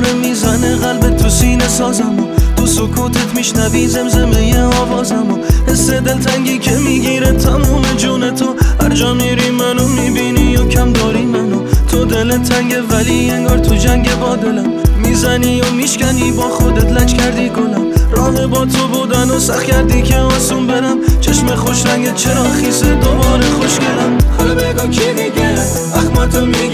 می‌زنه قلب تو سینه سازم و تو سکوتت میشنوی زمزمه آوازم و حس دلتنگی که می‌گیره تموم جون تو. هر جا میری منو می‌بینی و کم داری منو. تو دل تنگه ولی انگار تو جنگ با دلم. می‌زنی و میشکنی با خودت لج کردی گلم. راه با تو بودن و سخت کردی که آسون برم. چشم خوش رنگ چرا خیسه دوباره خوشگلم. حالا بگو کی دیگه؟ اخماتو میخنده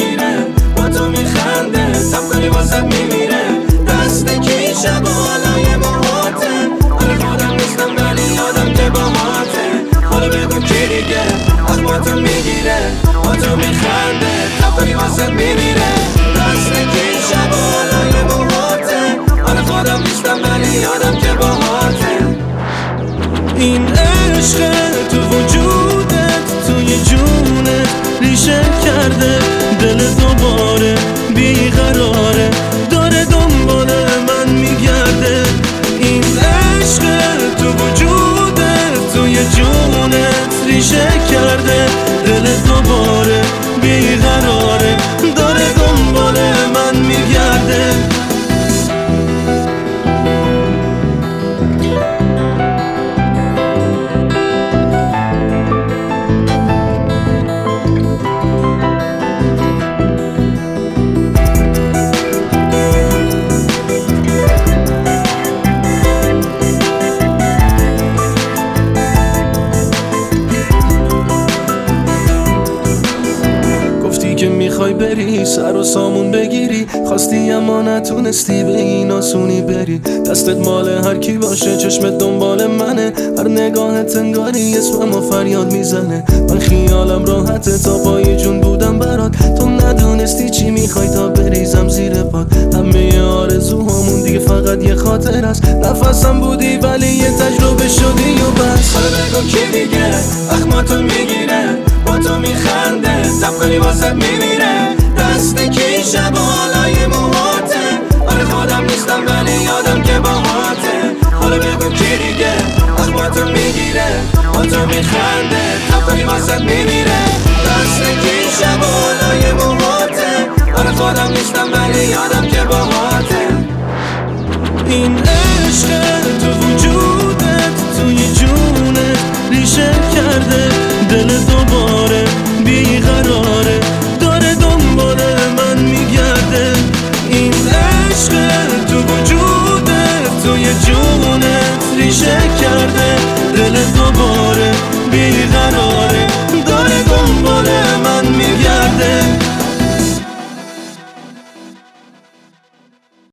کنی واسد میمیره دست کی شب و حالای موهاته حالا خودم نیستم ولی یادم که با ماته حالا بگو کی دیگه؟ اخماتو می‌گیره. با تو میخنده. کنی واسد میمیره دست کی شب و حالای موهاته حالا خودم نیستم ولی یادم که با ماته این عشق تو وجودت توی جونت ریشه کرده. کرده دل بیقراره می‌خوای بری سر و سامون بگیری؟ خواستی اما نتونستی به این آسونی بری. دستت مال هر کی باشه چشمت دنبال منه. هر نگاهت انگاری و فریاد می‌زنه. من خیالم راحته تا پای جون بودم برات. تو ندونستی چی می‌خوای تا بریزم زیر پاد همه آرزوهامون دیگه فقط یه خاطر است. نفسم بودی ولی یه تجربه شدی و بس. حالا بگو کی دیگه اخماتو می‌گیره با تو میخنده. تب کنی واسد میمیره دست کی شب و حالای موهاته. آره خودم نیستم ولی یادم که با هاته. حالا بگو کی دیگه اخماتو می‌گیره. با تو میخنده کنی واسد میمیره. دست کی شب و حالای موهاته. آره خودم نیستم ولی یادم که با هاته. این توی جونت ریشه کرده.